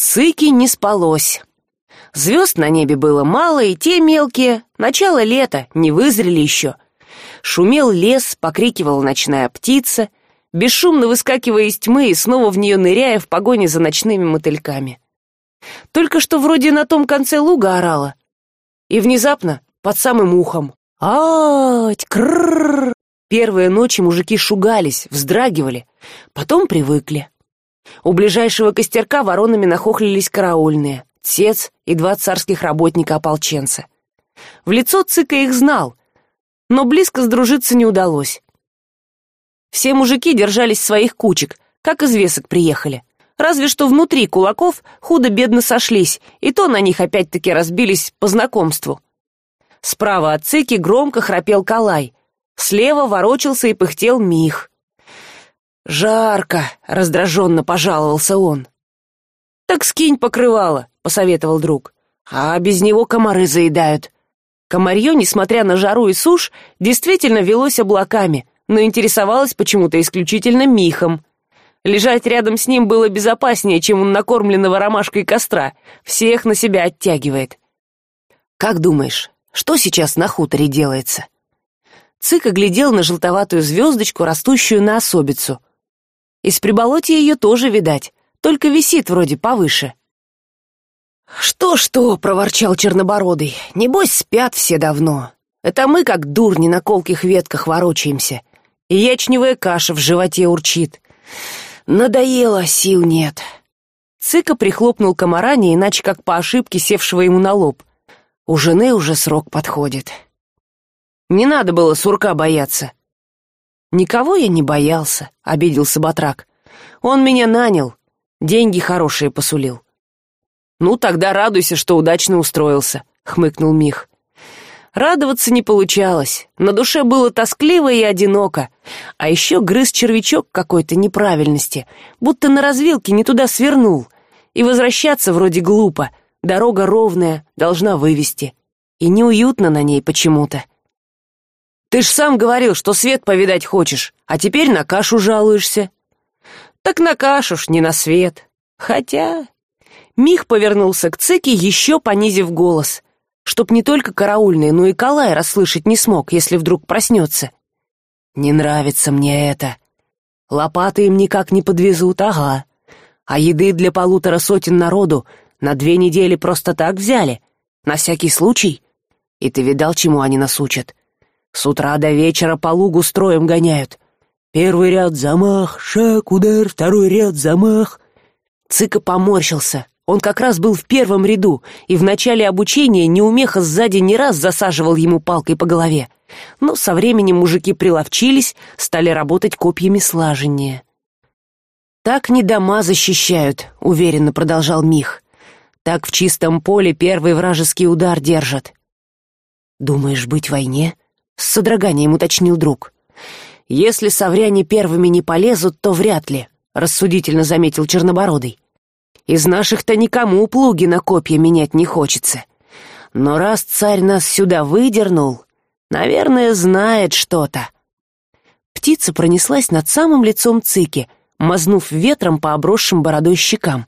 цыки не спалось. Звезд на небе было мало и те мелкие начало лета не вызрели еще шумел лес покрикивала ночная птица бесшумно выскакивая из тьмы и снова в нее ныряя в погоне за ночными мотыльками. Только что вроде на том конце луга орала и внезапно под самым ухом ать крррр первые ночи мужики шугались вздрагивали потом привыкли у ближайшего костерка воронами нахохлились караульные тец и два царских работника ополченца. В лицо цыка их знал но близко сдружиться не удалось. Все мужики держались своих кучек как из весок приехали. Разве что внутри кулаков худо бедно сошлись и то на них опять таки разбились по знакомству. Справа от цыки громко храпел калай слева ворочался и пыхтел мих жарко раздраженно пожаловался он. Так скинь покрывало посоветовал друг. А без него комары заедают комарье несмотря на жару и сушь действительно велось облаками но интересовалось почему то исключительно михом. Лежать рядом с ним было безопаснее чем у накормленного ромашкой костра. Всех на себя оттягивает. Как думаешь что сейчас на хуторе делается? Цык оглядел на желтоватую звездочку растущую на особицу из приболотья ее тоже видать только висит вроде повыше. Что что проворчал чернобородый. Небось спят все давно. Это мы как дурни на колких ветках ворочаемся. И ячневая каша в животе урчит. Надоело сил нет цыка прихлопнул комара не иначе как по ошибке севшего ему на лоб. У жены уже срок подходит. Не надо было сурка бояться никого я не боялся обиделся батрак. Он меня нанял деньги хорошие посулил ну тогда радуйся что удачно устроился хмыкнул мих. Радоваться не получалось. На душе было тоскливо и одиноко. А еще грыз червячок какой то неправильности будто на развилке не туда свернул. И возвращаться вроде глупо. Дорога ровная должна вывести. И неуютно на ней почему то ты ж сам говорил что свет повидать хочешь а теперь на кашу жалуешься. Так на кашу ж не на свет. Хотя мих повернулся к цике еще понизив голос чтоб не только караульный но и калай расслышать не смог если вдруг проснется. Не нравится мне это. Лопаты им никак не подвезут ага. А еды для полутора сотен народу на две недели просто так взяли на всякий случай. И ты видал чему они нас учат с утра до вечера по лугу строем гоняют. Первый ряд замах шаг удар второй ряд замах. Цыка поморщился. Он как раз был в первом ряду и в начале обучения неумеха сзади не раз засаживал ему палкой по голове. Но со временем мужики приловчились стали работать копьями слаженнее. Так не дома защищают уверенно продолжал мих. Так в чистом поле первый вражеский удар держат думаешь быть в войне с содроганием уточнил друг. Если совряне первыми не полезут то вряд ли рассудительно заметил чернобородый. Из наших то никому плуги на копья менять не хочется. Но раз царь нас сюда выдернул наверное знает что то птица пронеслась над самым лицом цыки мазнув ветром по обросшим бородой щекам.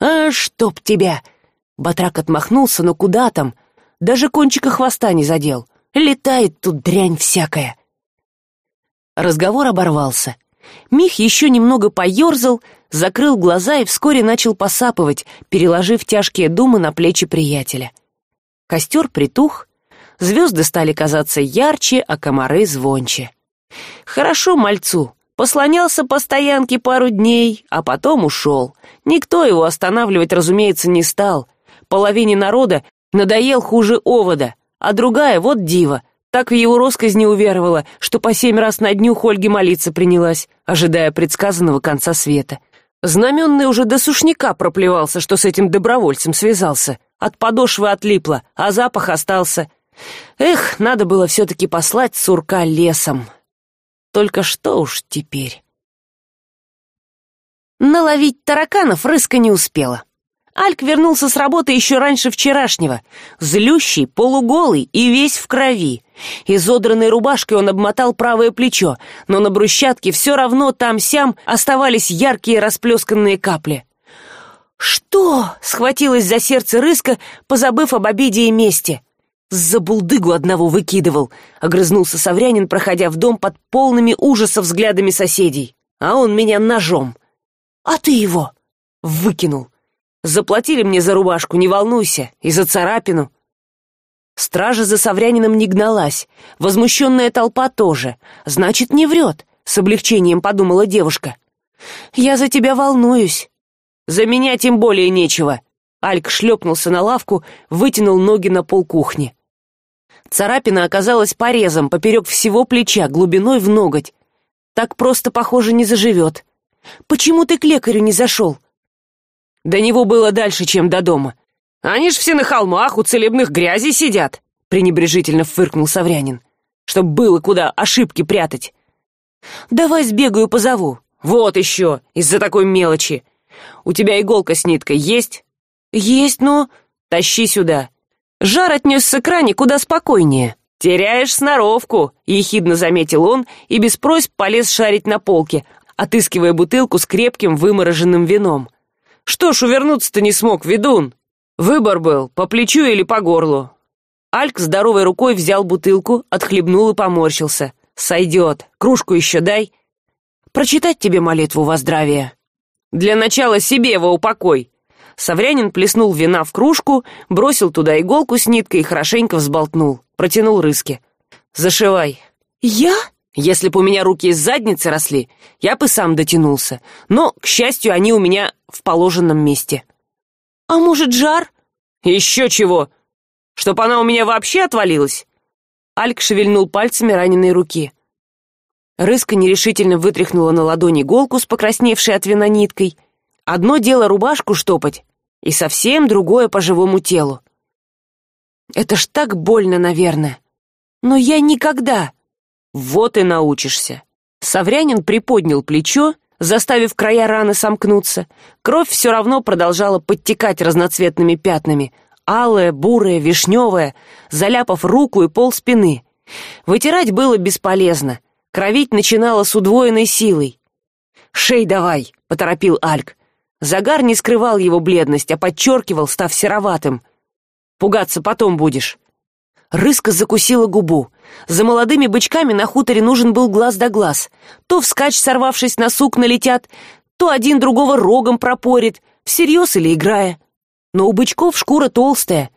А чтоб тебя! Батрак отмахнулся но куда там? Даже кончика хвоста не задел летает тут дрянь всякая. Разговор оборвался. Мих еще немного поерзал закрыл глаза и вскоре начал посапывать переложив тяжкие думы на плечи приятеля. Костер притух звезды стали казаться ярче а комары звонче. Хорошо мальцу послонялся по стоянке пару дней а потом ушел никто его останавливать разумеется не стал. Половине народа надоел хуже овода а другая вот дива. Так в его росказни уверовала что по семь раз на дню хольги молиться принялась ожидая предсказанного конца света. Знаменный уже до сушняка проплевался что с этим добровольцем связался. От подошвы отлипло а запах остался. Эх надо было все таки послать сурка лесом. Только что уж теперь. Наловить тараканов рыска не успела альк вернулся с работы еще раньше вчерашнего. Злющий полуголый и весь в крови. Изодранной рубашкой он обмотал правое плечо но на брусчатке все равно там сям оставались яркие расплесканные капли. Что схватилась за сердце рыска позабыв об обиде и мести. За булдыгу одного выкидывал огрызнулся саврянин проходя в дом под полными ужаса взглядами соседей. А он меня ножом а ты его выкинул заплатили мне за рубашку не волнуйся и за царапину стража за саврянином не гналась возмущенная толпа тоже. Значит не врет с облегчением подумала девушка. Я за тебя волнуюсь за меня тем более нечего альк шлепнулся на лавку вытянул ноги на пол кухни. Царапина оказалась порезом поперек всего плеча глубиной в ноготь. Так просто похоже не заживет почему ты к лекарю не зашел до него было дальше чем до дома. Они ж все на холмах у целебных грязи сидят пренебрежительно фыркнул саврянин. Чтоб было куда ошибки прятать давай сбегаю позову вот еще из за такой мелочи у тебя иголка с ниткой есть? Есть но тащи сюда жар отнес с экране куда спокойнее теряешь сноровку ехидно заметил он и без просьб полез шарить на полке отыскивая бутылку с крепким вымороженным вином что ж увернуться то не смог ведун? Выбор был по плечу или по горлу альк здоровой рукой взял бутылку отхлебнул и поморщился. Сойдет кружку еще дай прочитать тебе молитву во здравие для начала себе во упокой саврянин плеснул вина в кружку бросил туда иголку с ниткой и хорошенько взболтнул протянул рыски. Зашивай я если бы у меня руки из задницы росли я бы сам дотянулся. Но к счастью они у меня в положенном месте. А может жар? Еще чего? Чтоб она у меня вообще отвалилась? Альк шевельнул пальцами раненой руки. Рыска нерешительно вытряхнула на ладони иголку с покрасневшей от вина ниткой. Одно дело рубашку штопать и совсем другое по живому телу. Это ж так больно наверное. Но я никогда вот и научишься саврянин приподнял плечо заставив края раны сомкнуться. Кровь все равно продолжала подтекать разноцветными пятнами. Алая бурая вишневая заляпав руку и пол спины. Вытирать было бесполезно. Кровить начинала с удвоенной силой. Шей давай поторопил альк. Загар не скрывал его бледность а подчеркивал став сероватым. Пугаться потом будешь рыска закусила губу за молодыми бычками на хуторе нужен был глаз да глаз. То вскачь сорвавшись на сук налетят то один другого рогом пропорит всерьез или играя. Но у бычков шкура толстая.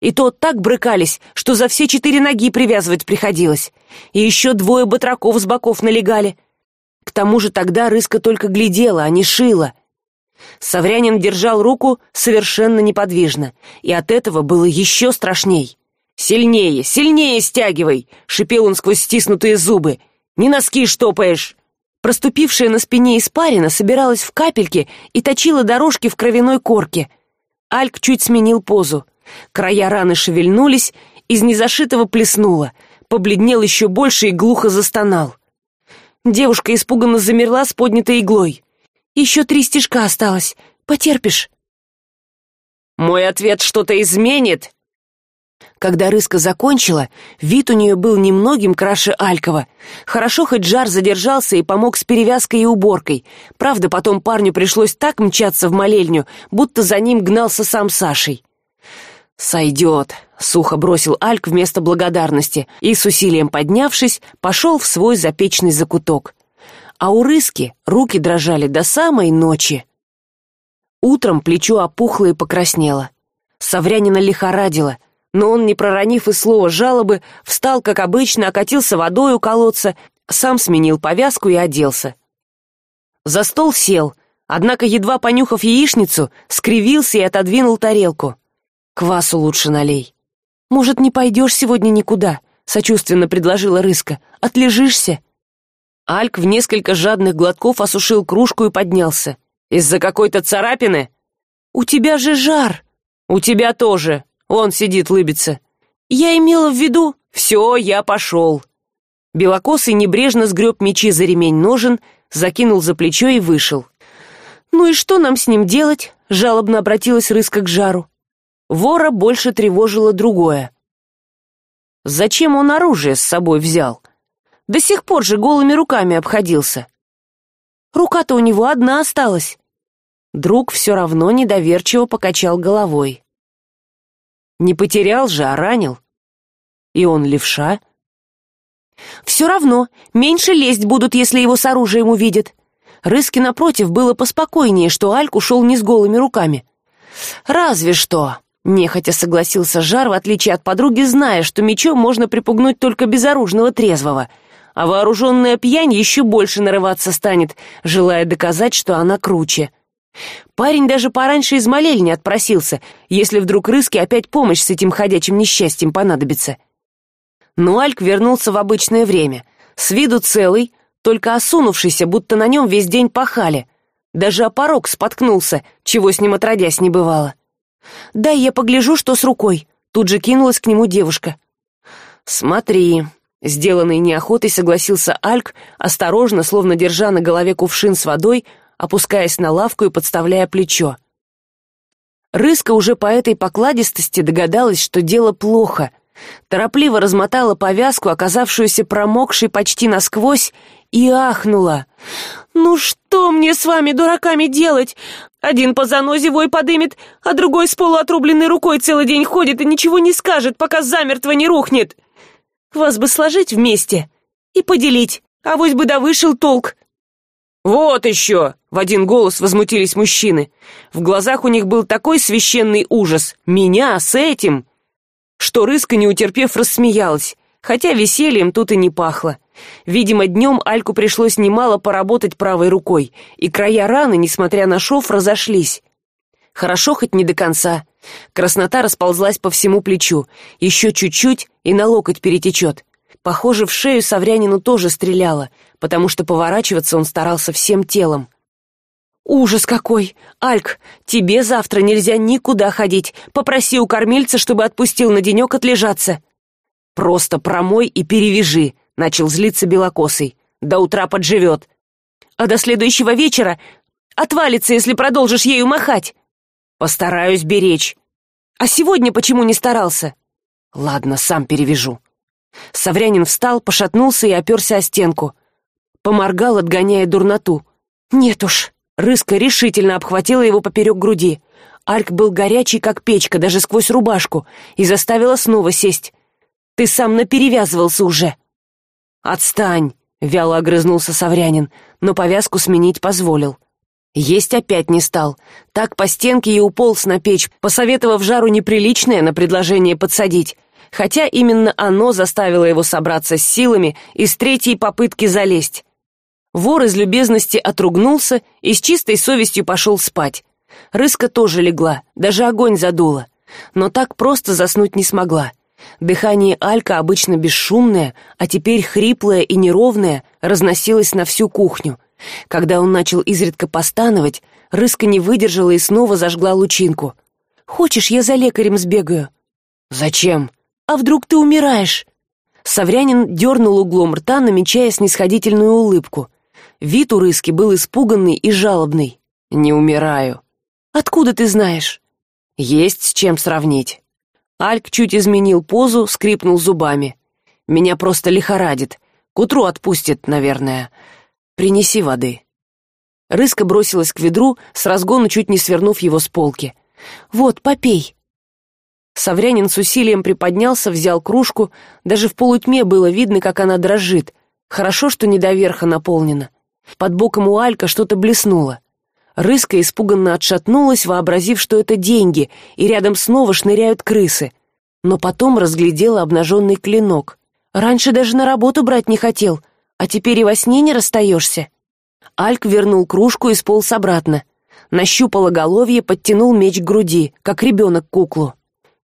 И то так брыкались что за все четыре ноги привязывать приходилось. И еще двое батраков с боков налегали. К тому же тогда рыска только глядела а не шила. Саврянин держал руку совершенно неподвижно и от этого было еще страшней сильнее сильнее стягивай шипел он сквозь стиснутые зубы. Не носки штопаешь! Проступившая на спине испарина собиралась в капельки и точила дорожки в кровяной корке. Альк чуть сменил позу. Края раны шевельнулись из незашитого плеснуло побледнел еще больше и глухо застонал. Девушка испуганно замерла с поднятой иглой. Еще три стежка осталось. Потерпишь? Мой ответ что то изменит когда рыска закончила вид у нее был немногим краше алькова. Хорошо хоть жар задержался и помог с перевязкой и уборкой. Правда потом парню пришлось так мчаться в молельню будто за ним гнался сам сашей. Сойдет сухо бросил альк вместо благодарности и с усилием поднявшись пошел в свой запечный закуток. А у рыски руки дрожали до самой ночи. Утром плечо опухло и покраснело. Саврянина лихорадило но он не проронив и слова жалобы встал как обычно окатился водой у колодца сам сменил повязку и оделся. За стол сел однако едва понюхав яичницу скривился и отодвинул тарелку. Квасу лучше налей. Может не пойдешь сегодня никуда сочувственно предложила рыска. Отлежишься? Альк в несколько жадных глотков осушил кружку и поднялся. Из за какой то царапины? У тебя же жар! У тебя тоже он сидит лыбится. Я имела в виду все я пошел белокосый небрежно сгреб мечи за ремень ножен закинул за плечо и вышел. Ну и что нам с ним делать жалобно обратилась рыска к жару. Вора больше тревожило другое. Зачем он оружие с собой взял? До сих пор же голыми руками обходился рука то у него одна осталась друг все равно недоверчиво покачал головой не потерял же а ранил. И он левша. Все равно меньше лезть будут если его с оружием увидят. Рыски напротив было поспокойнее что альк ушел не с голыми руками. Разве что нехотя согласился жар в отличие от подруги зная что мечом можно припугнуть только безоружного трезвого. А вооруженная пьянь еще больше нарываться станет желая доказать что она круче парень даже пораньше из молельни отпросился если вдруг рыски опять помощь с этим ходячим несчастьем понадобится. Но альк вернулся в обычное время с виду целый только осунувшийся будто на нем весь день пахали. Даже о порог споткнулся чего с ним отродясь не бывало. Дай я погляжу что с рукой тут же кинулась к нему девушка. Смотри сделанный неохотой согласился альк осторожно словно держа на голове кувшин с водой опускаясь на лавку и подставляя плечо. Рыска уже по этой покладистости догадалась что дело плохо. Торопливо размотала повязку оказавшуюся промокшей почти насквозь и ахнула. Ну что мне с вами дураками делать? Один по занозе вой подымет а другой с полуотрубленной рукой целый день ходит и ничего не скажет пока замертво не рухнет. Вас бы сложить вместе и поделить а вось бы да вышел толк вот еще в один голос возмутились мужчины. В глазах у них был такой священный ужас. Меня? С этим? Что рыска не утерпев рассмеялась. Хотя весельем тут и не пахло. Видимо днем альку пришлось немало поработать правой рукой. И края раны несмотря на шов разошлись. Хорошо хоть не до конца. Краснота расползлась по всему плечу. Еще чуть чуть и на локоть перетечет. Похоже в шею саврянину тоже стреляло потому что поворачиваться он старался всем телом ужас какой! Альк тебе завтра нельзя никуда ходить. Попроси у кормильца чтобы отпустил на денек отлежаться. Просто промой и перевяжи начал злиться белокосый. До утра подживет. А до следующего вечера отвалится если продолжишь ею махать. Постараюсь беречь. А сегодня почему не старался? Ладно сам перевяжу. Саврянин встал пошатнулся и оперся о стенку. Поморгал отгоняя дурноту. Нет уж рыска решительно обхватила его поперек груди. Альк был горячий как печка даже сквозь рубашку и заставила снова сесть. Ты сам наперевязывался уже! Отстань вяло огрызнулся саврянин но повязку сменить позволил. Есть опять не стал. Так по стенке и уполз на печь посоветовав жару неприличное на предложение подсадить. Хотя именно оно заставило его собраться с силами и с третьей попытки залезть вор из любезности отругнулся и с чистой совестью пошел спать. Рыска тоже легла даже огонь задула. Но так просто заснуть не смогла. Дыхание алька обычно бесшумное а теперь хриплое и неровное разносилось на всю кухню. Когда он начал изредка постановать рыска не выдержала и снова зажгла лучинку. Хочешь я за лекарем сбегаю? Зачем? А вдруг ты умираешь? Саврянин дернул углом рта намечая снисходительную улыбку вид у рыски был испуганный и жалобный. Не умираю откуда ты знаешь? Есть с чем сравнить альк чуть изменил позу скрипнул зубами. Меня просто лихорадит. К утру отпустит наверное. Принеси воды рыска бросилась к ведру с разгону чуть не свернув его с полки. Вот попей саврянин с усилием приподнялся взял кружку. Даже в полутьме было видно как она дрожит. Хорошо что не до верха наполнена под боком у алька что то блеснуло. Рыска испуганно отшатнулась вообразив что это деньги и рядом снова шныряют крысы. Но потом разглядела обнаженный клинок. Раньше даже на работу брать не хотел а теперь и во сне не расстаешься альк вернул кружку и сполз обратно. Нащупал оголовье подтянул меч к груди как ребенок куклу.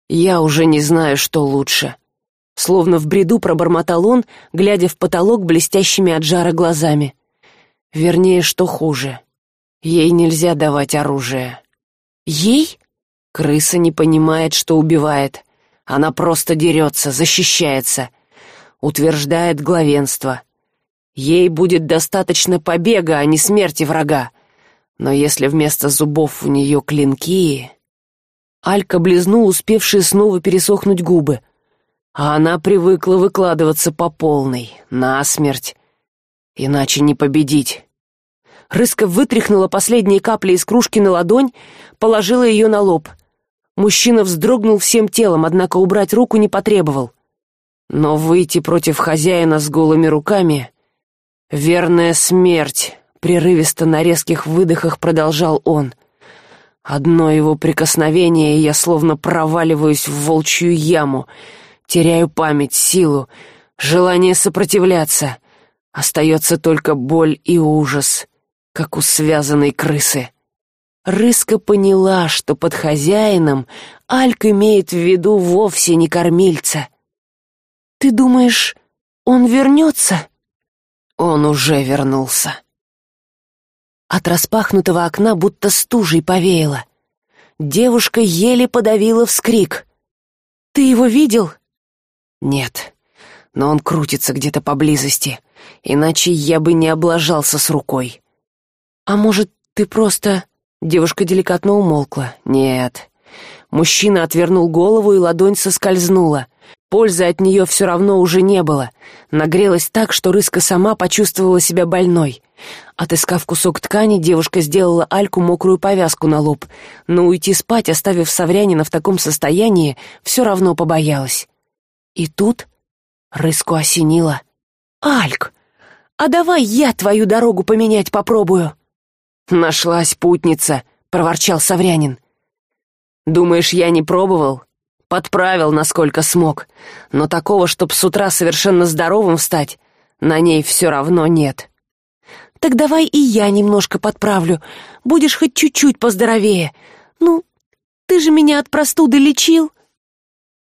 Я уже не знаю что лучше словно в бреду пробормотал он глядя в потолок блестящими от жара глазами вернее что хуже. Ей нельзя давать оружие. Ей? Крыса не понимает что убивает. Она просто дерется защищается утверждает главенство. Ей будет достаточно побега а не смерти врага. Но если вместо зубов у нее клинки алька близнул успевшие снова пересохнуть губы. А она привыкла выкладываться по полной насмерть. Иначе не победить рыска вытряхнула последние капли из кружки на ладонь положила ее на лоб. Мужчина вздрогнул всем телом однако убрать руку не потребовал. Но выйти против хозяина с голыми руками верная смерть прерывисто на резких выдохах продолжал он. Одно его прикосновение и я словно проваливаюсь в волчью яму теряю память силу желание сопротивляться. Остается только боль и ужас как у связанной крысы. Рыска поняла что под хозяином альк имеет в виду вовсе не кормильца. Ты думаешь он вернется? Он уже вернулся от распахнутого окна будто стужей повеяло. Девушка еле подавила вскрик. Ты его видел? Нет но он крутится где то поблизости иначе я бы не облажался с рукой а может ты просто девушка деликатно умолкла. Нет мужчина отвернул голову и ладонь соскользнула. Пользы от нее все равно уже не было. Нагрелась так что рыска сама почувствовала себя больной. Отыскав кусок ткани девушка сделала альку мокрую повязку на лоб. Но уйти спать оставив саврянина в таком состоянии все равно побоялась. И тут рыску осенило. Альк а давай я твою дорогу поменять попробую нашлась путница проворчал саврянин. Думаешь я не пробовал? Подправил насколько смог. Но такого чтоб с утра совершенно здоровым встать на ней все равно нет так давай и я немножко подправлю. Будешь хоть чуть чуть поздоровее. Ну ты же меня от простуды лечил?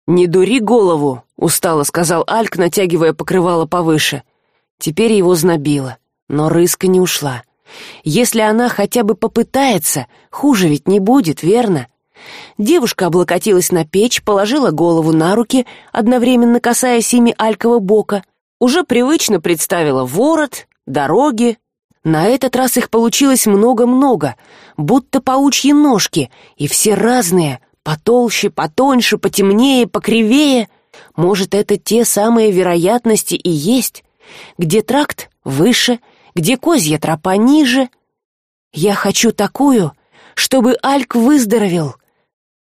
Не дури голову устало сказал альк натягивая покрывало повыше. Теперь его знобило но рыска не ушла если она хотя бы попытается хуже ведь не будет верно? Девушка облокотилась на печь положила голову на руки одновременно касаясь ими алькова бока уже привычно представила ворот дороги. На этот раз их получилось много много будто паучьи ножки и все разные потолще потоньше потемнее покривее. Может это те самые вероятности и есть где тракт выше где козья тропа ниже. Я хочу такую чтобы альк выздоровел.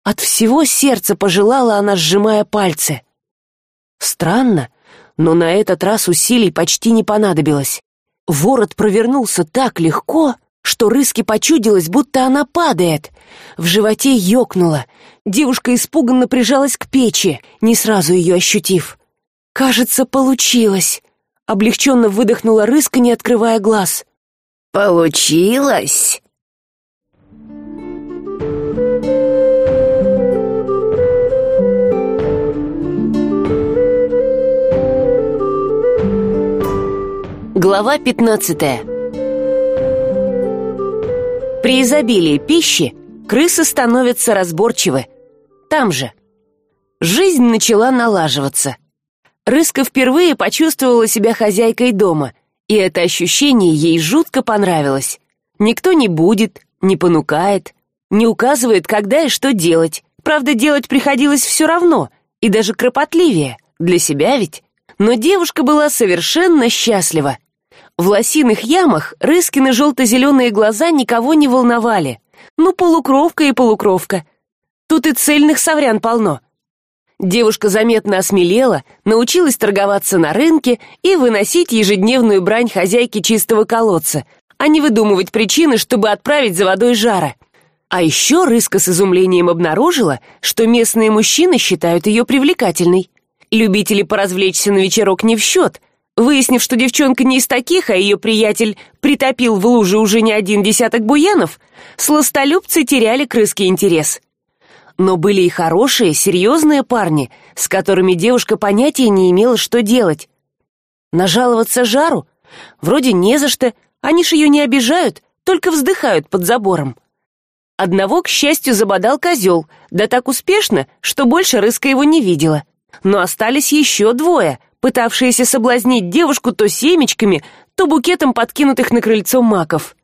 От всего сердца пожелала она сжимая пальцы. Странно но на этот раз усилий почти не понадобилось. Ворот провернулся так легко что рыски почудилось будто она падает. В животе ёкнуло. Девушка испуганно прижалась к печи не сразу ее ощутив. Кажется получилось облегченно выдохнула рыска не открывая глаз. Получилось? Глава пятнадцатая. При изобилии пищи крысы становятся разборчивы. Там же. Жизнь начала налаживаться рыска впервые почувствовала себя хозяйкой дома и это ощущение ей жутко понравилось. Никто не будет не понукает не указывает когда и что делать. Правда делать приходилось все равно и даже кропотливее. Для себя ведь. Но девушка была совершенно счастлива. В лосиных ямах рыскины желто зеленые глаза никого не волновали. Ну полукровка и полукровка. Тут и цельных саврян полно девушка заметно осмелела научилась торговаться на рынке и выносить ежедневную брань хозяйки чистого колодца а не выдумывать причины чтобы отправить за водой жара. А еще рыска с изумлением обнаружила что местные мужчины считают ее привлекательной. Любители поразвлечься на вечерок не в счет выяснив что девчонка не из таких а ее приятель притопил в луже уже не один десяток буянов сластолюбцы теряли крыский интерес но были и хорошие серьезные парни с которыми девушка понятия не имела что делать. Нажаловаться жару? Вроде не за что они ж ее не обижают только вздыхают под забором. Одного к счастью забодал козел да так успешно что больше рыска его не видела. Но остались еще двое пытавшиеся соблазнить девушку то семечками то букетом подкинутых на крыльцо маков.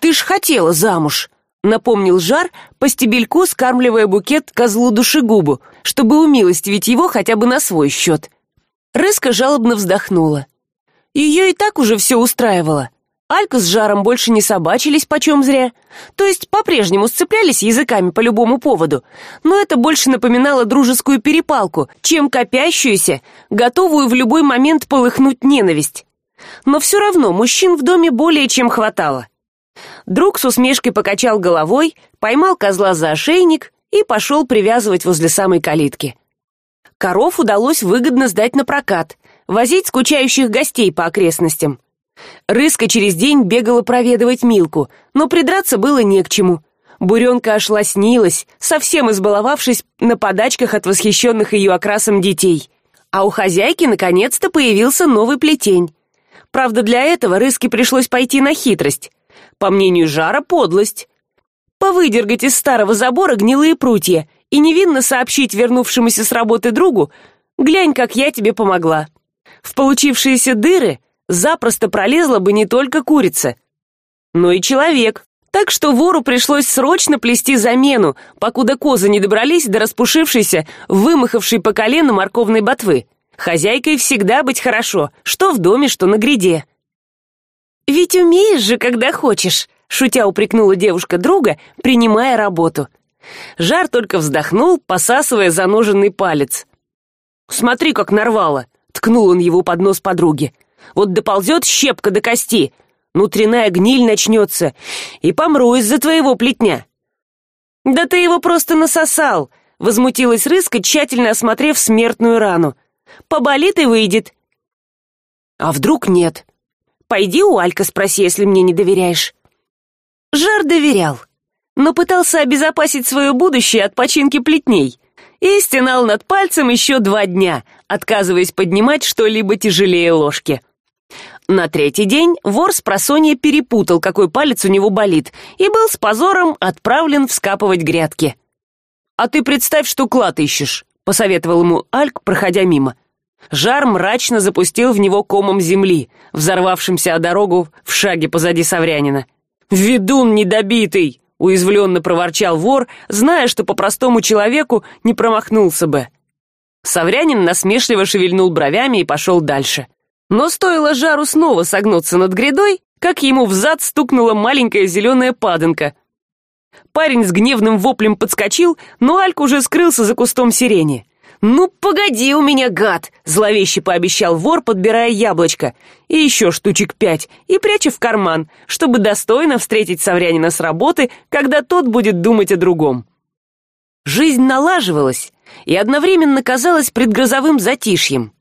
Ты ж хотела замуж напомнил жар по стебельку скармливая букет козлу душегубу чтобы умилостивить его хотя бы на свой счет. Рыска жалобно вздохнула. Ее и так уже все устраивало. Алька с жаром больше не собачились почем зря. То есть по прежнему сцеплялись языками по любому поводу но это больше напоминало дружескую перепалку чем копящуюся готовую в любой момент полыхнуть ненависть. Но все равно мужчин в доме более чем хватало друг с усмешкой покачал головой поймал козла за ошейник и пошел привязывать возле самой калитки. Коров удалось выгодно сдать на прокат возить скучающих гостей по окрестностям. Рыска через день бегала проведывать милку но придраться было не к чему. Буренка аж лоснилась совсем избаловавшись на подачках от восхищенных ее окрасом детей. А у хозяйки наконец то появился новый плетень. Правда для этого рыске пришлось пойти на хитрость по мнению жара подлость. Повыдергать из старого забора гнилые прутья и невинно сообщить вернувшемуся с работы другу глянь как я тебе помогла в получившиеся дыры запросто пролезла бы не только курица но и человек. Так что вору пришлось срочно плести замену покуда козы не добрались до распушившейся вымахавшей по колено морковной ботвы. Хозяйкой всегда быть хорошо что в доме что на гряде ведь умеешь же когда хочешь шутя упрекнула девушка друга принимая работу. Жар только вздохнул посасывая заноженный палец. Смотри как нарвало ткнул он его под нос подруги вот доползет щепка до кости внутренняя гниль начнется и помру из за твоего плетня да ты его просто насосал возмутилась рыска тщательно осмотрев смертную рану. Поболит и выйдет а вдруг нет пойди у алька спроси если мне не доверяешь жар доверял но пытался обезопасить свое будущее от починки плетней и стенал над пальцем еще два дня отказываясь поднимать что либо тяжелее ложки. На третий день вор с просонья перепутал какой палец у него болит и был с позором отправлен вскапывать грядки. А ты представь что клад ищешь посоветовал ему альк проходя мимо жар мрачно запустил в него комом земли взорвавшимся о дорогу в шаге позади саврянина. Ведун недобитый уязвленно проворчал вор зная что по простому человеку не промахнулся бы. Саврянин насмешливо шевельнул бровями и пошел дальше. Но стоило жару снова согнуться над грядой как ему в зад стукнула маленькая зеленая паданка. Парень с гневным воплем подскочил но альк уже скрылся за кустом сирени ну погоди у меня гад зловеще пообещал вор подбирая яблочко. И еще штучек пять и пряча в карман чтобы достойно встретить саврянина с работы когда тот будет думать о другом жизнь налаживалась и одновременно казалась предгрозовым затишьем.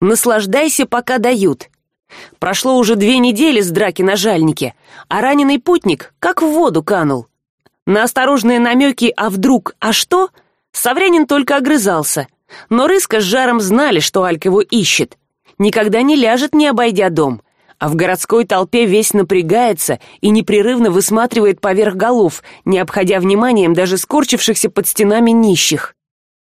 Наслаждайся пока дают прошло уже две недели с драки на жальнике а раненый путник как в воду канул. На осторожные намеки а вдруг? А что саврянин только огрызался. Но рыска с жаром знали что альк его ищет. Никогда не ляжет не обойдя дом. А в городской толпе весь напрягается и непрерывно высматривает поверх голов не обходя вниманием даже скорчившихся под стенами нищих.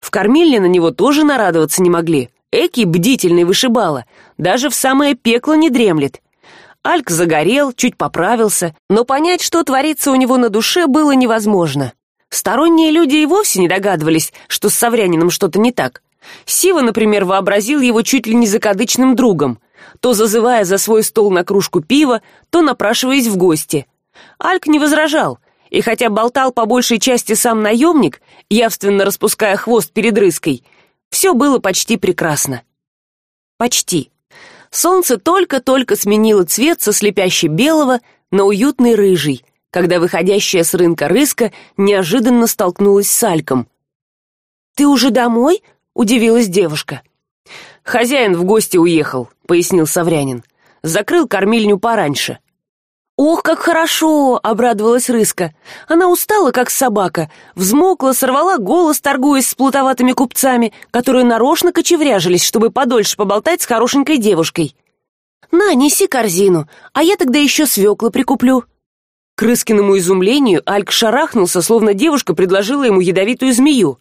В кормильне на него тоже нарадоваться не могли. Эки бдительный вышибала. Даже в самое пекло не дремлет. Альк загорел чуть поправился но понять что творится у него на душе было невозможно сторонние люди и вовсе не догадывались что с саврянином что то не так. Сива например вообразил его чуть ли не закадычным другом то зазывая за свой стол на кружку пива то напрашиваясь в гости. Альк не возражал и хотя болтал по большей части сам наемник явственно распуская хвост перед рыской все было почти прекрасно. Почти. Солнце только только сменило цвет со слепяще белого на уютный рыжий когда выходящая с рынка рыска неожиданно столкнулась с альком. Ты уже домой удивилась девушка. Хозяин в гости уехал пояснил саврянин. Закрыл кормильню пораньше ох как хорошо обрадовалась рыска. Она устала как собака взмокла сорвала голос торгуясь с плутоватыми купцами которые нарочно кочевряжились чтобы подольше поболтать с хорошенькой девушкой на неси корзину а я тогда еще свекла прикуплю к рыскиному изумлению альк шарахнулся словно девушка предложила ему ядовитую змею.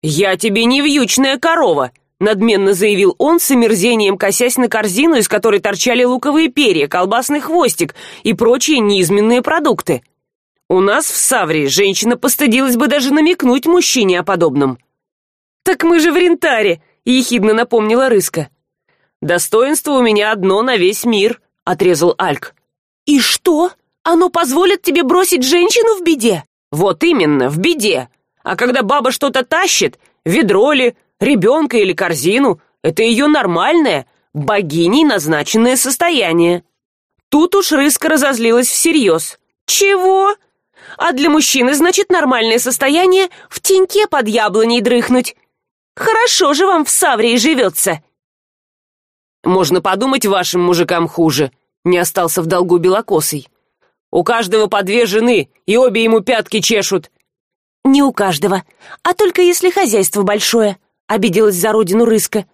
Я тебе не вьючная корова надменно заявил он с омерзением косясь на корзину из которой торчали луковые перья колбасный хвостик и прочие неизменные продукты. У нас в савре женщина постыдилась бы даже намекнуть мужчине о подобном так мы же в рентаре ехидно напомнила рыска. Достоинство у меня одно на весь мир отрезал альк. И что оно позволит тебе бросить женщину в беде. Вот именно в беде. А когда баба что то тащит ведро ли ребенка или корзину это ее нормальное богиней назначенное состояние. Тут уж рыска разозлилась всерьез чего? А для мужчины значит нормальное состояние в теньке под яблоней дрыхнуть. Хорошо же вам в саврии живется можно подумать вашим мужикам хуже. Не остался в долгу белокосый у каждого по две жены и обе ему пятки чешут. Не у каждого а только если хозяйство большое обиделась за родину рыска.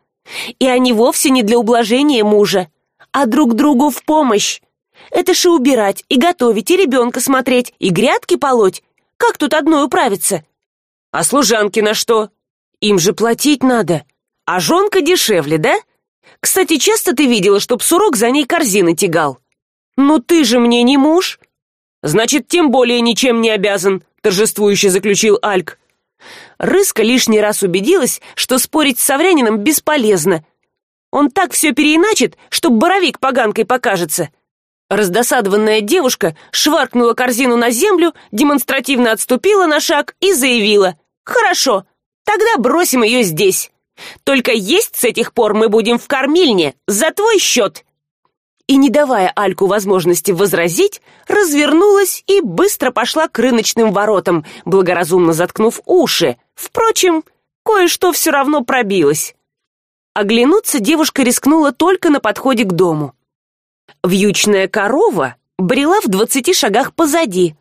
И они вовсе не для ублажения мужа а друг другу в помощь. Это же убирать и готовить и ребенка смотреть и грядки полоть. Как тут одной управиться? А служанки на что? Им же платить надо а жонка дешевле да? Кстати часто ты видела чтоб сурок за ней корзины тягал? Ну ты же мне не муж значит тем более ничем не обязан торжествующе заключил альк. Рыска лишний раз убедилась что спорить с саврянином бесполезно. Он так все переиначит что боровик поганкой покажется. Раздосадованная девушка шваркнула корзину на землю демонстративно отступила на шаг и заявила хорошо тогда бросим ее здесь. Только есть с этих пор мы будем в кормильне за твой счет и не давая альку возможности возразить развернулась и быстро пошла к рыночным воротам благоразумно заткнув уши. Впрочем кое что все равно пробилось. Оглянуться девушка рискнула только на подходе к дому. Вьючная корова брела в двадцати шагах позади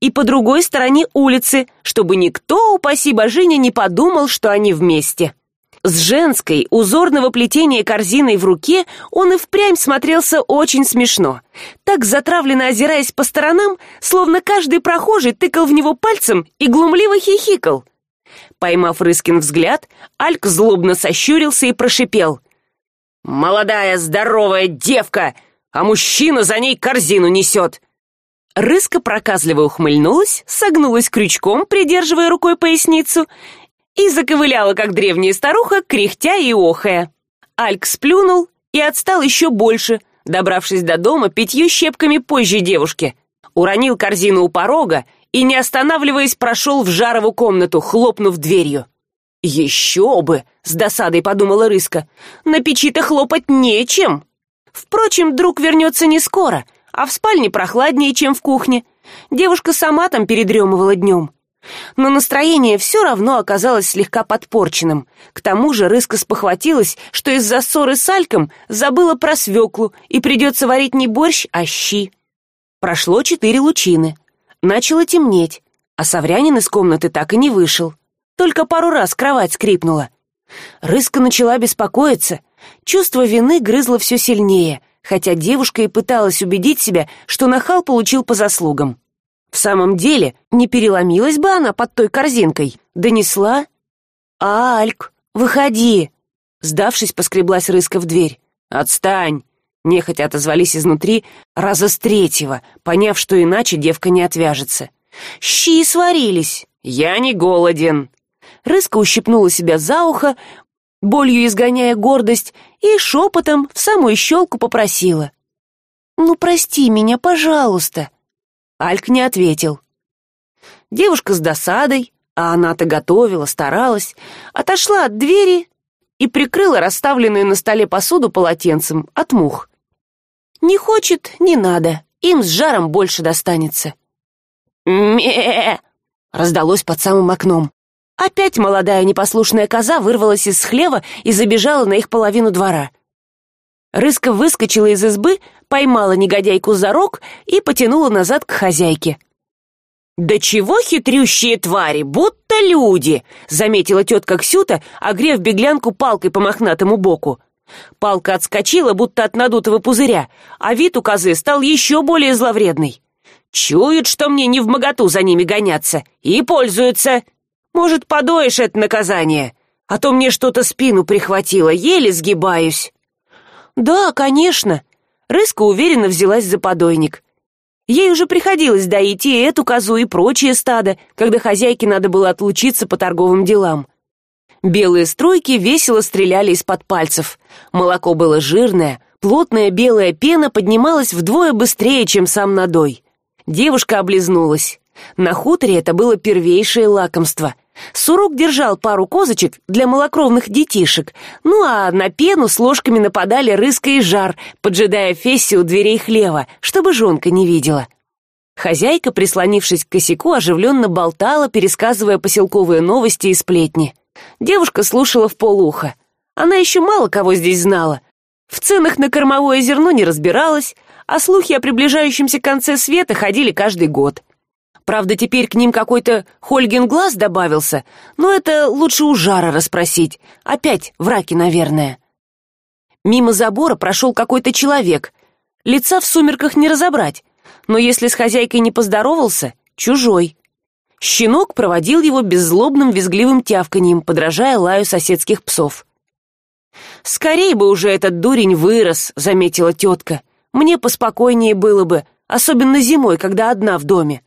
и по другой стороне улицы чтобы никто упаси божиня не подумал что они вместе с женской узорного плетения корзиной в руке он и впрямь смотрелся очень смешно. Так затравленно озираясь по сторонам словно каждый прохожий тыкал в него пальцем и глумливо хихикал. Поймав рыскин взгляд альк злобно сощурился и прошипел. Молодая здоровая девка! А мужчина за ней корзину несет! Рыска проказливо ухмыльнулась согнулась крючком придерживая рукой поясницу и заковыляла как древняя старуха кряхтя и охая. Альк сплюнул и отстал еще больше добравшись до дома пятью щепками позже девушки. Уронил корзину у порога и не останавливаясь прошел в жарову комнату хлопнув дверью. Еще бы с досадой подумала рыска. На печи то хлопать нечем. Впрочем друг вернется не скоро а в спальне прохладнее чем в кухне. Девушка сама там передремывала днем но настроение все равно оказалось слегка подпорченным. К тому же рыска спохватилась что из за ссоры с альком забыла про свеклу и придется варить не борщ а щи. Прошло четыре лучины. Начало темнеть а саврянин из комнаты так и не вышел. Только пару раз кровать скрипнула. Рыска начала беспокоиться. Чувство вины грызло все сильнее хотя девушка и пыталась убедить себя что нахал получил по заслугам в самом деле не переломилась бы она под той корзинкой? Донесла? Альк выходи. Сдавшись поскреблась рыска в дверь. Отстань. Нехотя отозвались изнутри раза с третьего поняв что иначе девка не отвяжется. Щи сварились. Я не голоден. Рыска ущипнула себя за ухо болью изгоняя гордость и шепотом в самую щелку попросила. Ну прости меня пожалуйста альк не ответил. Девушка с досадой а она то готовила старалась отошла от двери и прикрыла расставленную на столе посуду полотенцем от мух. Не хочет не надо им с жаром больше достанется ме раздалось под самым окном. Опять молодая непослушная коза вырвалась из хлева и забежала на их половину двора рыска выскочила из избы поймала негодяйку за рог и потянула назад к хозяйке. Да чего хитрющие твари будто люди заметила тетка ксюта огрев беглянку палкой по мохнатому боку. Палка отскочила будто от надутого пузыря а вид у козы стал еще более зловредный. Чуют что мне не в моготу за ними гоняться и пользуются может подоишь это наказание? А то мне что то спину прихватило еле сгибаюсь да конечно. Рыска уверенно взялась за подойник. Ей уже приходилось доить и эту козу и прочее стадо когда хозяйке надо было отлучиться по торговым делам. Белые струйки весело стреляли из под пальцев. Молоко было жирное плотная белая пена поднималась вдвое быстрее чем сам надой. Девушка облизнулась. На хуторе это было первейшее лакомство сурок держал пару козочек для малокровных детишек ну а на пену с ложками нападали рыска и жар поджидая фесси у дверей хлева чтобы жонка не видела. Хозяйка прислонившись к косяку оживленно болтала пересказывая поселковые новости и сплетни. Девушка слушала в полуха она еще мало кого здесь знала. В ценах на кормовое зерно не разбиралась а слухи о приближающемся конце света ходили каждый год правда теперь к ним какой то хольгин глаз добавился но это лучше у жара расспросить. Опять враки наверное. Мимо забора прошел какой то человек. Лица в сумерках не разобрать но если с хозяйкой не поздоровался чужой. Щенок проводил его беззлобным визгливым тявканьем подражая лаю соседских псов. Скорей бы уже этот дурень вырос заметила тетка. Мне поспокойнее было бы особенно зимой когда одна в доме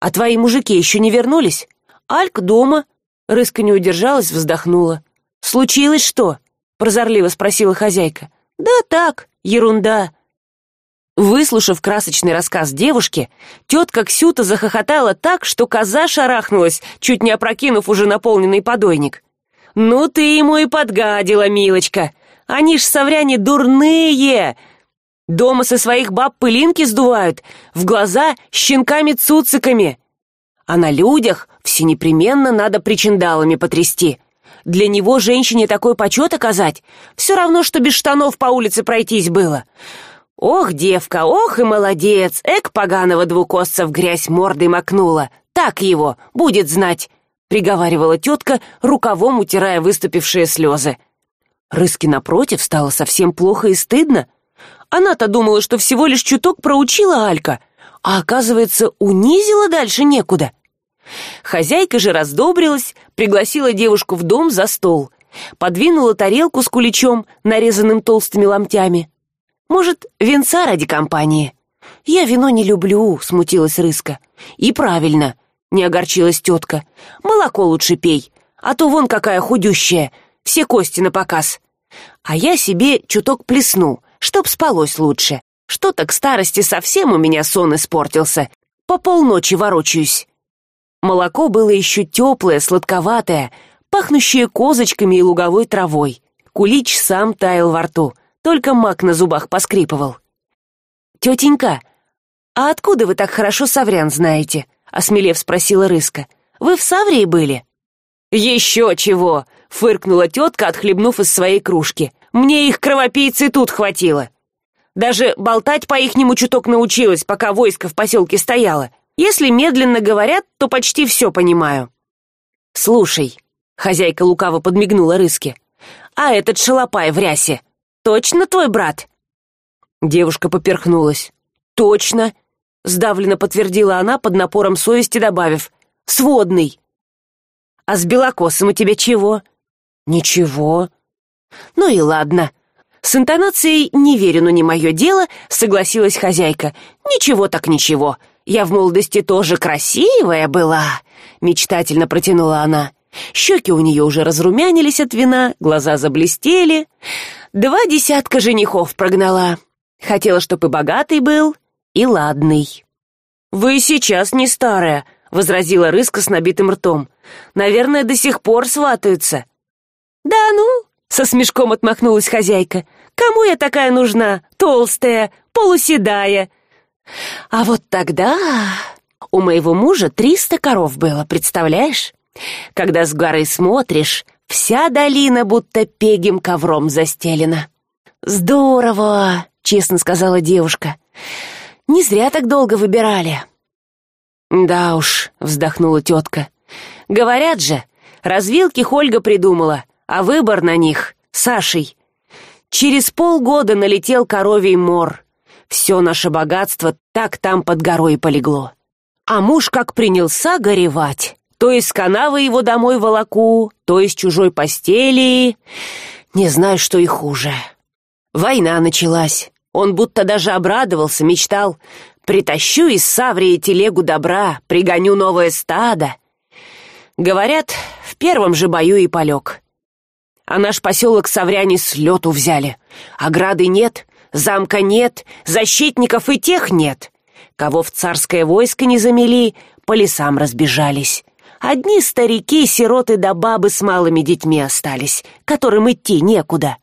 а твои мужики еще не вернулись? Альк дома. Рыска не удержалась вздохнула. Случилось что? Прозорливо спросила хозяйка. Да так ерунда. Выслушав красочный рассказ девушки тетка ксюта захохотала так что коза шарахнулась чуть не опрокинув уже наполненный подойник. Ну ты ему и подгадила милочка! Они ж совряне дурные дома со своих баб пылинки сдувают в глаза щенками цуциками. А на людях все непременно надо причиндалами потрясти. Для него женщине такой почет оказать все равно что без штанов по улице пройтись было. Ох девка ох и молодец эк поганого двукосца в грязь мордой макнула. Так его будет знать приговаривала тетка рукавом утирая выступившие слезы рыски напротив стало совсем плохо и стыдно она то думала что всего лишь чуток проучила алька а оказывается унизила дальше некуда. Хозяйка же раздобрилась пригласила девушку в дом за стол подвинула тарелку с куличом нарезанным толстыми ломтями. Может венца ради компании? Я вино не люблю смутилась рыска. И правильно не огорчилась тетка. Молоко лучше пей а то вон какая худющая все кости на показ. А я себе чуток плесну чтоб спалось лучше. Что то к старости совсем у меня сон испортился? По полночи ворочаюсь молоко было еще теплое сладковатое пахнущее козочками и луговой травой. Кулич сам таял во рту только мак на зубах поскрипывал. Тетенька а откуда вы так хорошо саврян знаете осмелев спросила рыска. Вы в саврии были? Еще чего фыркнула тетка отхлебнув из своей кружки мне их кровопийцы тут хватило. Даже болтать по ихнему чуток научилась пока войско в поселке стояло. Если медленно говорят то почти все понимаю. Слушай хозяйка лукаво подмигнула рыске. А этот шалопай в рясе точно твой брат? Девушка поперхнулась. Точно сдавленно подтвердила она под напором совести добавив сводный. А с белокосом у тебя чего? Ничего ну и ладно. С интонацией не верю но не мое дело согласилась хозяйка. Ничего так ничего. Я в молодости тоже красивая была мечтательно протянула она. Щеки у нее уже разрумянились от вина глаза заблестели. Два десятка женихов прогнала. Хотела чтоб и богатый был и ладный. Вы сейчас не старая возразила рыска с набитым ртом. Наверное до сих пор сватаются да ну со смешком отмахнулась хозяйка. Кому я такая нужна? Толстая полуседая а вот тогда у моего мужа триста коров было представляешь? Когда с горы смотришь вся долина будто пегим ковром застелена здорово честно сказала девушка. Не зря так долго выбирали да уж вздохнула тетка. Говорят же развилки хольга придумала а выбор на них сашей. Через полгода налетел коровий мор. Все наше богатство так там под горой полегло. А муж как принялся горевать. То из канавы его домой волоку то из чужой постели. Не знаю что и хуже. Война началась. Он будто даже обрадовался мечтал. Притащу из саврии телегу добра пригоню новое стадо говорят в первом же бою и полег а наш поселок савряне с лету взяли. Ограды нет замка нет защитников и тех нет. Кого в царское войско не замели по лесам разбежались. Одни старики сироты да бабы с малыми детьми остались которым идти некуда.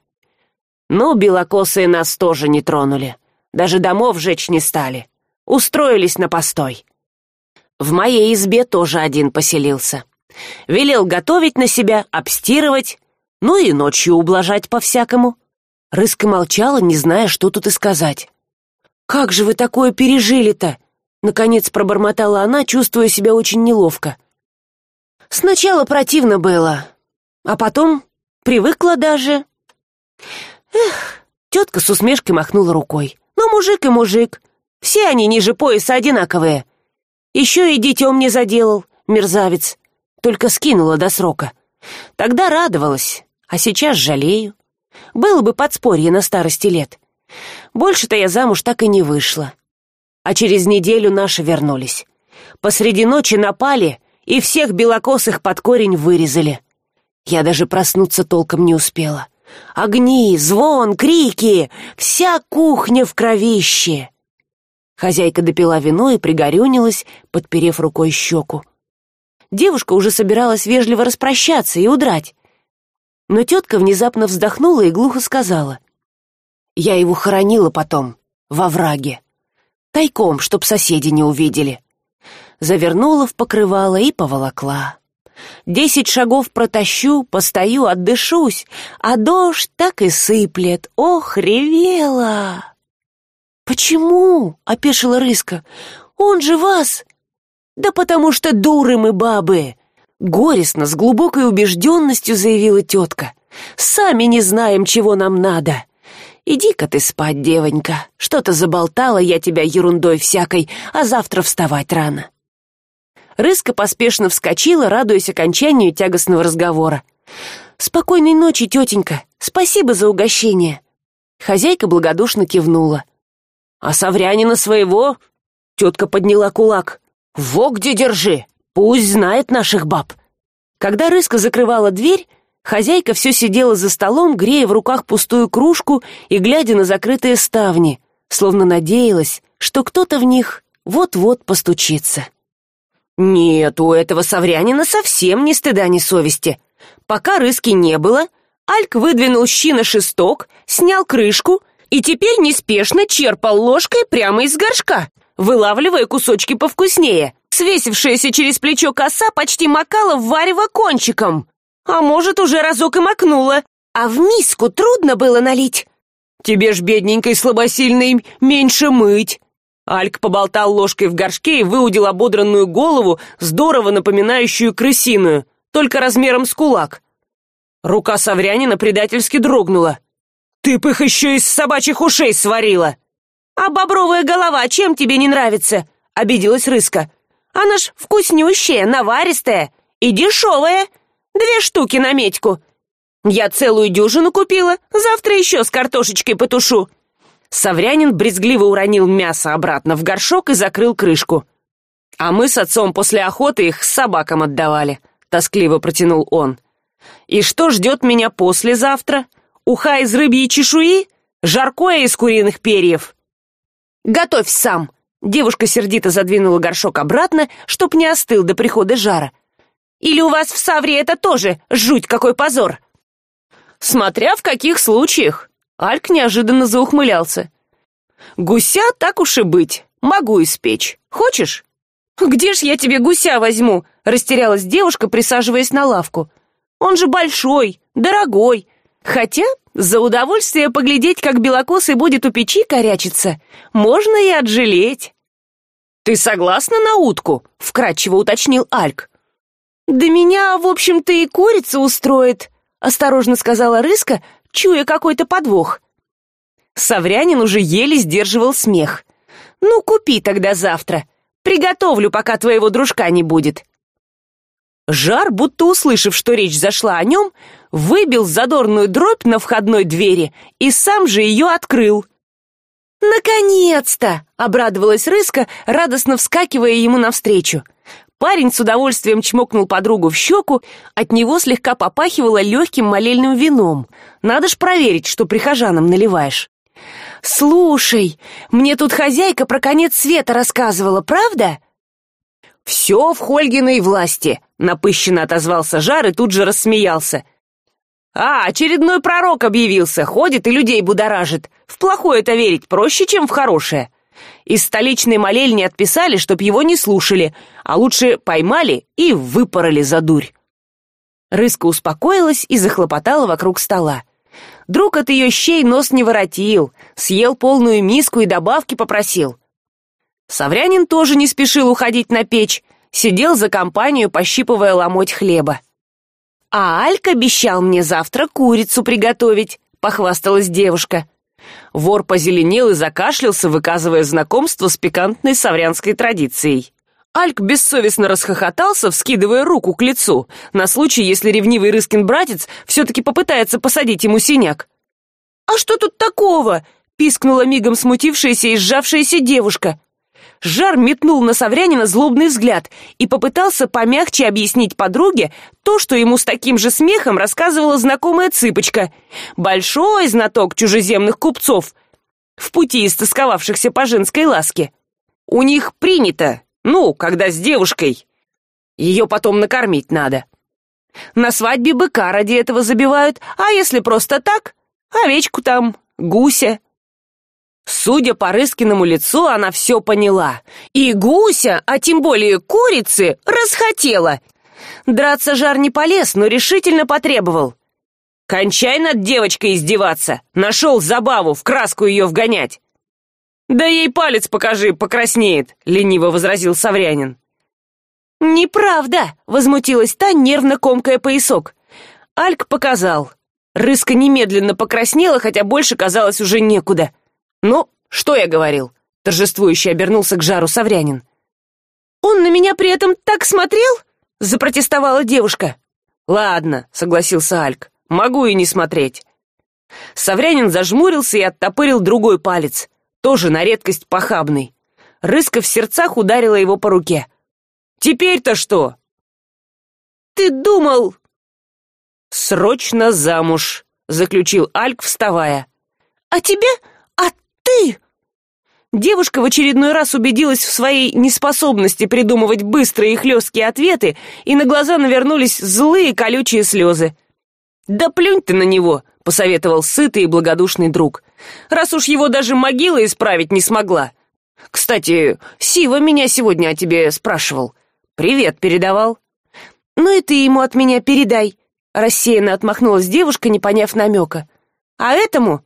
Ну белокосые нас тоже не тронули даже домов жечь не стали. Устроились на постой. В моей избе тоже один поселился. Велел готовить на себя обстирывать ну и ночью ублажать по всякому рыска молчала не зная что тут и сказать. Как же вы такое пережили то наконец пробормотала она чувствуя себя очень неловко. Сначала противно было а потом привыкла даже эх тетка с усмешкой махнула рукой. Ну мужик и мужик все они ниже пояса одинаковые. Еще и детем не заделал мерзавец только скинула до срока. Тогда радовалась а сейчас жалею. Было бы подспорье на старости лет. Больше то я замуж так и не вышла. А через неделю наши вернулись. Посреди ночи напали и всех белокосых под корень вырезали. Я даже проснуться толком не успела. Огни звон крики вся кухня в кровище. Хозяйка допила вино и пригорюнилась подперев рукой щеку. Девушка уже собиралась вежливо распрощаться и удрать но тетка внезапно вздохнула и глухо сказала. Я его хоронила потом во враге. Тайком чтоб соседи не увидели. Завернула в покрывало и поволокла. Десять шагов протащу постою отдышусь а дождь так и сыплет. Ох ревела! Почему опешила рыска. Он же вас! Да потому что дуры мы бабы горестно с глубокой убежденностью заявила тетка. Сами не знаем чего нам надо иди ка ты спать девонька. Что то заболтала я тебя ерундой всякой а завтра вставать рано рыска поспешно вскочила радуясь окончанию тягостного разговора. Спокойной ночи тетенька. Спасибо за угощение хозяйка благодушно кивнула. А саврянина своего? Тетка подняла кулак. Во где держи пусть знает наших баб. Когда рыска закрывала дверь хозяйка все сидела за столом грея в руках пустую кружку и глядя на закрытые ставни словно надеялась что кто то в них вот вот постучится. Нет у этого саврянина совсем ни стыда ни совести. Пока рыски не было альк выдвинул щи на шесток снял крышку и теперь неспешно черпал ложкой прямо из горшка вылавливая кусочки повкуснее свесившаяся через плечо коса почти макала в варево кончиком. А может уже разок и макнула. А в миску трудно было налить. Тебе ж бедненькой слабосильной меньше мыть альк поболтал ложкой в горшке и выудил ободранную голову здорово напоминающую крысиную только размером с кулак. Рука саврянина предательски дрогнула. Ты б их еще из собачьих ушей сварила! А бобровая голова чем тебе не нравится обиделась рыска она ж вкуснющая наваристая и дешевая. Две штуки на медьку я целую дюжину купила завтра еще с картошечкой потушу саврянин брезгливо уронил мясо обратно в горшок и закрыл крышку. А мы с отцом после охоты их собакам отдавали тоскливо протянул он. И что ждет меня послезавтра? Уха из рыбьей чешуи жаркое из куриных перьев готовь сам девушка сердито задвинула горшок обратно чтоб не остыл до прихода жара. Или у вас в савре это тоже жуть какой позор? Смотря в каких случаях альк неожиданно заухмылялся. Гуся так уж и быть могу испечь. Хочешь? Где ж я тебе гуся возьму растерялась девушка присаживаясь на лавку. Он же большой дорогой. Хотя за удовольствие поглядеть как белокосый будет у печи корячиться. Можно и отжалеть. Ты согласна на утку? Вкратчиво уточнил альк. Да меня в общем то и курица устроит осторожно сказала рыска чуя какой то подвох. Саврянин уже еле сдерживал смех. Ну купи тогда завтра. Приготовлю пока твоего дружка не будет жар будто услышав что речь зашла о нем выбил задорную дробь на входной двери и сам же ее открыл. Наконец то обрадовалась рыска радостно вскакивая ему навстречу. Парень с удовольствием чмокнул подругу в щеку от него слегка попахивало легким молельным вином. Надо ж проверить что прихожанам наливаешь слушай мне тут хозяйка про конец света рассказывала правда? Все в хольгиной власти напыщенно отозвался жар и тут же рассмеялся. А очередной пророк объявился ходит и людей будоражит. В плохое это верить проще чем в хорошее. Из столичной молельни отписали чтоб его не слушали а лучше поймали и выпороли за дурь рыска успокоилась и захлопотала вокруг стола. Друг от ее щей нос не воротил съел полную миску и добавки попросил саврянин тоже не спешил уходить на печь сидел за компанию пощипывая ломоть хлеба. А алька обещал мне завтра курицу приготовить похвасталась девушка. Вор позеленел и закашлялся выказывая знакомство с пикантной саврянской традицией. Альк бессовестно расхохотался вскидывая руку к лицу. На случай если ревнивый рыскин братец все таки попытается посадить ему синяк. А что тут такого пискнула мигом смутившаяся и сжавшаяся девушка жар метнул на саврянина злобный взгляд и попытался помягче объяснить подруге то что ему с таким же смехом рассказывала знакомая цыпочка. Большой знаток чужеземных купцов в пути истосковавшихся по женской ласке. У них принято ну когда с девушкой. Ее потом накормить надо. На свадьбе быка ради этого забивают а если просто так овечку там гуся судя по рыскиному лицу она все поняла. И гуся а тем более курицы расхотела. Драться жар не полез но решительно потребовал. Кончай над девочкой издеваться. Нашел забаву в краску ее вгонять да ей палец покажи покраснеет лениво возразил саврянин. Неправда возмутилась та нервно комкая поясок. Альк показал. Рыска немедленно покраснела хотя больше казалось уже некуда ну что я говорил торжествующе обернулся к жару саврянин. Он на меня при этом так смотрел запротестовала девушка. Ладно согласился альк могу и не смотреть саврянин зажмурился и оттопырил другой палец тоже на редкость похабный. Рыска в сердцах ударила его по руке. Теперь то что? Ты думал срочно замуж заключил альк вставая. А тебе ты! Девушка в очередной раз убедилась в своей неспособности придумывать быстрые и хлесткие ответы и на глаза навернулись злые колючие слезы. Да плюнь ты на него посоветовал сытый и благодушный друг. Раз уж его даже могила исправить не смогла. Кстати сива меня сегодня о тебе спрашивал. Привет передавал ну и ты ему от меня передай рассеянно отмахнулась девушка не поняв намека. А этому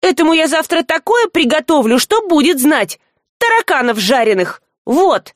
этому я завтра такое приготовлю что будет знать тараканов жареных. Вот